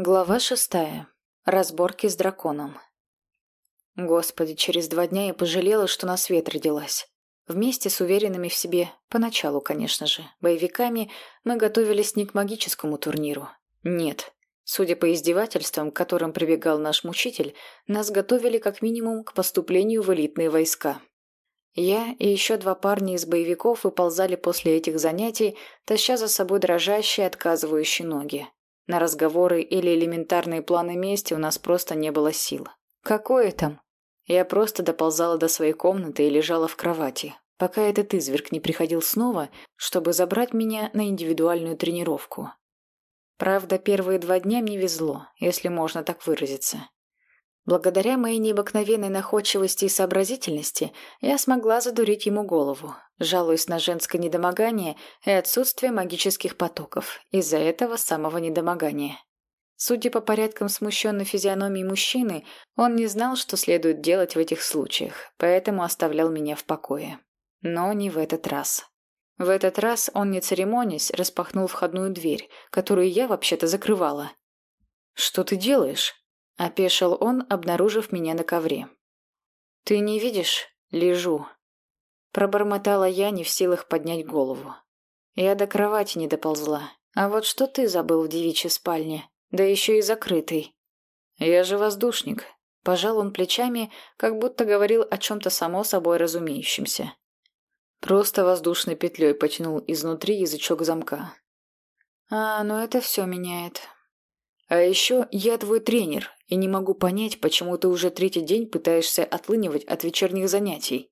Глава шестая. Разборки с драконом. Господи, через два дня я пожалела, что на свет родилась. Вместе с уверенными в себе, поначалу, конечно же, боевиками, мы готовились не к магическому турниру. Нет. Судя по издевательствам, к которым прибегал наш мучитель, нас готовили как минимум к поступлению в элитные войска. Я и еще два парня из боевиков выползали после этих занятий, таща за собой дрожащие, отказывающие ноги. На разговоры или элементарные планы мести у нас просто не было сил. Какое там? Я просто доползала до своей комнаты и лежала в кровати, пока этот изверг не приходил снова, чтобы забрать меня на индивидуальную тренировку. Правда, первые два дня мне везло, если можно так выразиться. Благодаря моей необыкновенной находчивости и сообразительности я смогла задурить ему голову, жалуясь на женское недомогание и отсутствие магических потоков из-за этого самого недомогания. Судя по порядкам смущенной физиономии мужчины, он не знал, что следует делать в этих случаях, поэтому оставлял меня в покое. Но не в этот раз. В этот раз он, не церемонясь, распахнул входную дверь, которую я вообще-то закрывала. «Что ты делаешь?» Опешил он, обнаружив меня на ковре. «Ты не видишь? Лежу». Пробормотала я, не в силах поднять голову. Я до кровати не доползла. А вот что ты забыл в девичьей спальне? Да еще и закрытый. Я же воздушник. Пожал он плечами, как будто говорил о чем-то само собой разумеющемся. Просто воздушной петлей потянул изнутри язычок замка. А, ну это все меняет. А еще я твой тренер, и не могу понять, почему ты уже третий день пытаешься отлынивать от вечерних занятий.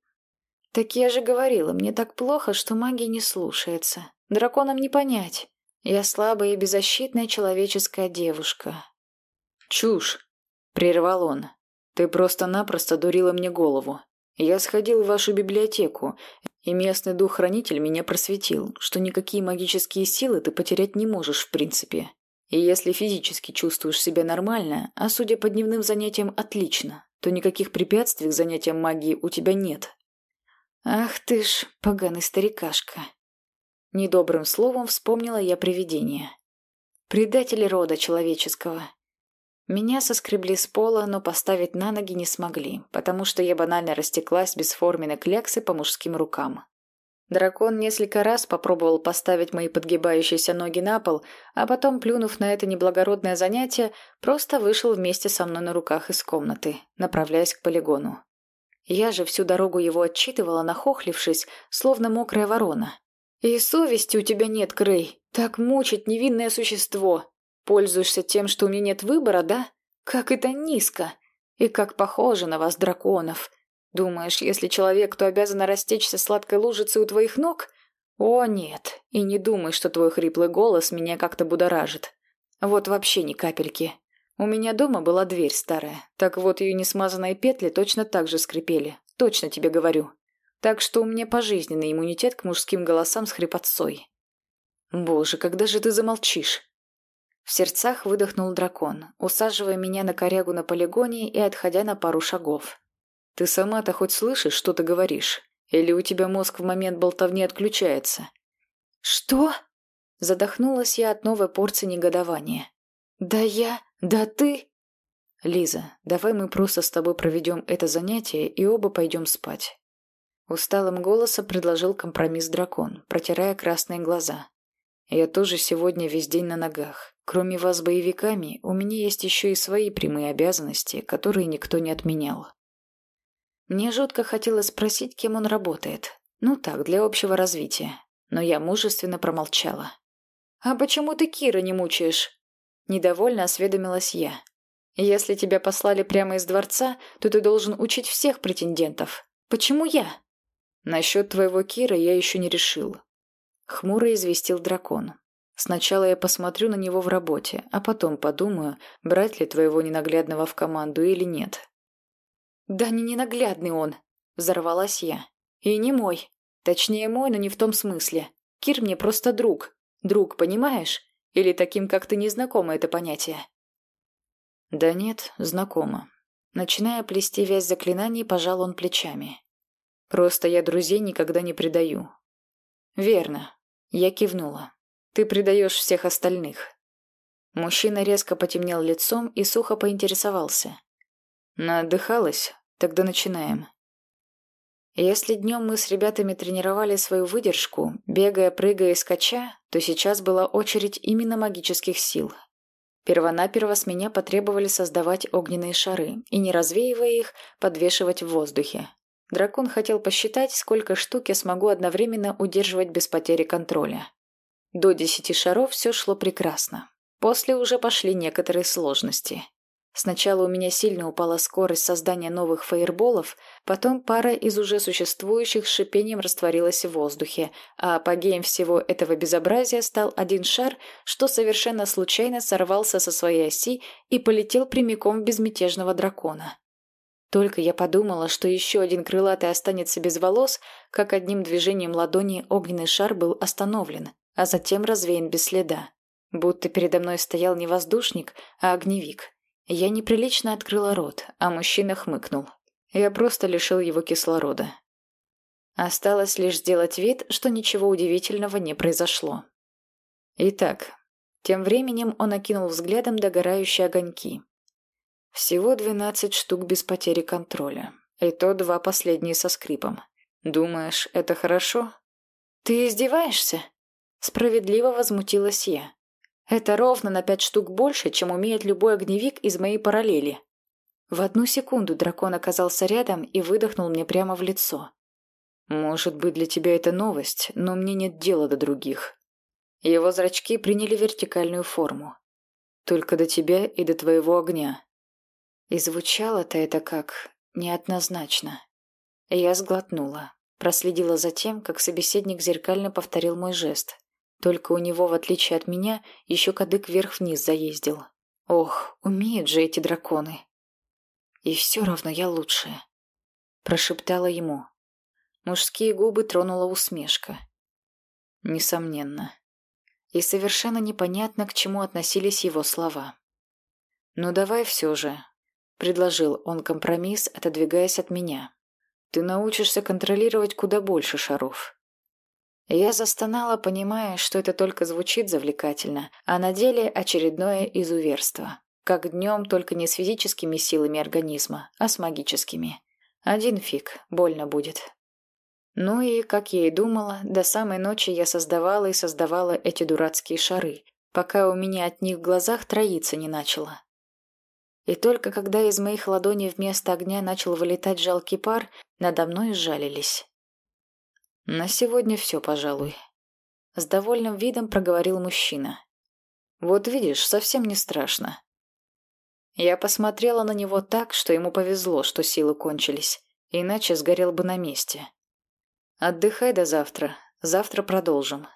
Так я же говорила, мне так плохо, что магия не слушается. Драконам не понять. Я слабая и беззащитная человеческая девушка. Чушь, прервал он. Ты просто-напросто дурила мне голову. Я сходил в вашу библиотеку, и местный дух-хранитель меня просветил, что никакие магические силы ты потерять не можешь в принципе. И если физически чувствуешь себя нормально, а судя по дневным занятиям отлично, то никаких препятствий к занятиям магии у тебя нет. Ах ты ж, поганый старикашка. Недобрым словом вспомнила я привидение. Предатели рода человеческого. Меня соскребли с пола, но поставить на ноги не смогли, потому что я банально растеклась бесформенной кляксы по мужским рукам. Дракон несколько раз попробовал поставить мои подгибающиеся ноги на пол, а потом, плюнув на это неблагородное занятие, просто вышел вместе со мной на руках из комнаты, направляясь к полигону. Я же всю дорогу его отчитывала, нахохлившись, словно мокрая ворона. «И совести у тебя нет, Крей, так мучить невинное существо. Пользуешься тем, что у меня нет выбора, да? Как это низко! И как похоже на вас, драконов!» Думаешь, если человек, то обязан растечься сладкой лужицей у твоих ног? О, нет. И не думай, что твой хриплый голос меня как-то будоражит. Вот вообще ни капельки. У меня дома была дверь старая. Так вот, ее несмазанные петли точно так же скрипели. Точно тебе говорю. Так что у меня пожизненный иммунитет к мужским голосам с хрипотцой. Боже, когда же ты замолчишь? В сердцах выдохнул дракон, усаживая меня на корягу на полигоне и отходя на пару шагов. Ты сама-то хоть слышишь, что ты говоришь? Или у тебя мозг в момент болтовни отключается?» «Что?» Задохнулась я от новой порции негодования. «Да я... Да ты...» «Лиза, давай мы просто с тобой проведем это занятие и оба пойдем спать». Усталым голосом предложил компромисс дракон, протирая красные глаза. «Я тоже сегодня весь день на ногах. Кроме вас боевиками, у меня есть еще и свои прямые обязанности, которые никто не отменял. Мне жутко хотелось спросить, кем он работает. Ну так, для общего развития. Но я мужественно промолчала. «А почему ты Кира не мучаешь?» Недовольно осведомилась я. «Если тебя послали прямо из дворца, то ты должен учить всех претендентов. Почему я?» «Насчет твоего Кира я еще не решил». Хмуро известил дракон. «Сначала я посмотрю на него в работе, а потом подумаю, брать ли твоего ненаглядного в команду или нет. «Да не ненаглядный он!» – взорвалась я. «И не мой. Точнее, мой, но не в том смысле. Кир мне просто друг. Друг, понимаешь? Или таким как-то незнакомо это понятие?» «Да нет, знакомо». Начиная плести вязь заклинаний, пожал он плечами. «Просто я друзей никогда не предаю». «Верно». Я кивнула. «Ты предаешь всех остальных». Мужчина резко потемнел лицом и сухо поинтересовался. «Наотдыхалась? Тогда начинаем». Если днем мы с ребятами тренировали свою выдержку, бегая, прыгая и скача, то сейчас была очередь именно магических сил. Первонаперво с меня потребовали создавать огненные шары и, не развеивая их, подвешивать в воздухе. Дракон хотел посчитать, сколько штук я смогу одновременно удерживать без потери контроля. До десяти шаров все шло прекрасно. После уже пошли некоторые сложности. Сначала у меня сильно упала скорость создания новых фаерболов, потом пара из уже существующих с шипением растворилась в воздухе, а апогеем всего этого безобразия стал один шар, что совершенно случайно сорвался со своей оси и полетел прямиком в безмятежного дракона. Только я подумала, что еще один крылатый останется без волос, как одним движением ладони огненный шар был остановлен, а затем развеян без следа. Будто передо мной стоял не воздушник, а огневик. Я неприлично открыла рот, а мужчина хмыкнул. Я просто лишил его кислорода. Осталось лишь сделать вид, что ничего удивительного не произошло. Итак, тем временем он окинул взглядом догорающие огоньки. Всего двенадцать штук без потери контроля. И то два последние со скрипом. Думаешь, это хорошо? Ты издеваешься? Справедливо возмутилась я. Это ровно на пять штук больше, чем умеет любой огневик из моей параллели. В одну секунду дракон оказался рядом и выдохнул мне прямо в лицо. «Может быть, для тебя это новость, но мне нет дела до других». Его зрачки приняли вертикальную форму. «Только до тебя и до твоего огня». И звучало-то это как неоднозначно. Я сглотнула, проследила за тем, как собеседник зеркально повторил мой жест. Только у него, в отличие от меня, еще кадык вверх-вниз заездил. Ох, умеют же эти драконы. И все равно я лучшая. Прошептала ему. Мужские губы тронула усмешка. Несомненно. И совершенно непонятно, к чему относились его слова. «Ну давай все же», — предложил он компромисс, отодвигаясь от меня. «Ты научишься контролировать куда больше шаров. Я застонала, понимая, что это только звучит завлекательно, а на деле очередное изуверство. Как днем, только не с физическими силами организма, а с магическими. Один фиг, больно будет. Ну и, как я и думала, до самой ночи я создавала и создавала эти дурацкие шары, пока у меня от них в глазах троиться не начало. И только когда из моих ладоней вместо огня начал вылетать жалкий пар, надо мной сжалились. «На сегодня все, пожалуй», — с довольным видом проговорил мужчина. «Вот видишь, совсем не страшно». Я посмотрела на него так, что ему повезло, что силы кончились, иначе сгорел бы на месте. «Отдыхай до завтра, завтра продолжим».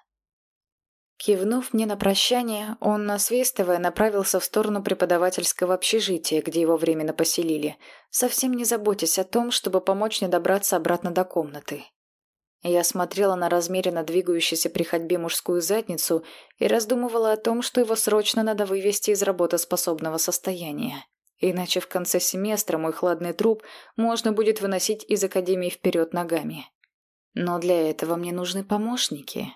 Кивнув мне на прощание, он, насвистывая, направился в сторону преподавательского общежития, где его временно поселили, совсем не заботясь о том, чтобы помочь мне добраться обратно до комнаты. Я смотрела на размеренно двигающуюся при ходьбе мужскую задницу и раздумывала о том, что его срочно надо вывести из работоспособного состояния. Иначе в конце семестра мой хладный труп можно будет выносить из академии вперед ногами. Но для этого мне нужны помощники.